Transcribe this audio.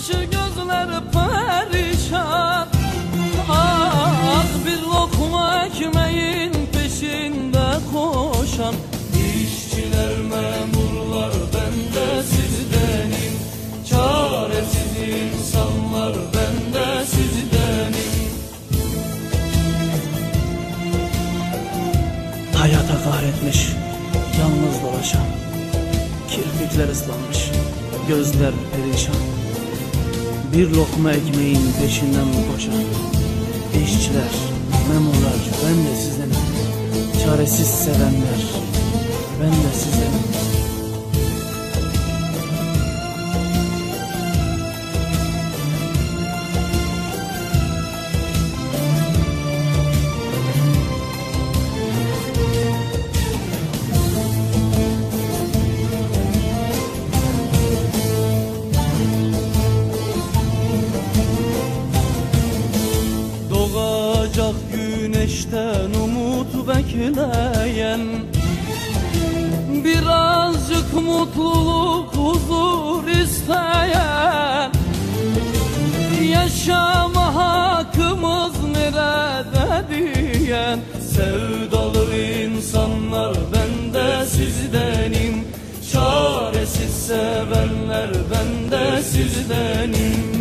ıslanmış gözler perişan. Ah bir lokma ekmeğin peşinde koşan. İşçiler memurlar bende sizdenim. Çaresiz insanlar bende sizdenim. Hayata kahretmiş, yalnız dolaşan Kirpikler ıslanmış, gözler perişan Bir lokma ekmeğin peşinden koşan İşçiler, memurlar, ben de sizdenim Çaresiz sevenler, Doğacak güneşten umut bekleyen Birazcık mutluluk huzur isteyen Yaşama hakkımız nerede diyen Sevdalı insanlar bende sizdenim. Çaresiz sevenler bende sizdenim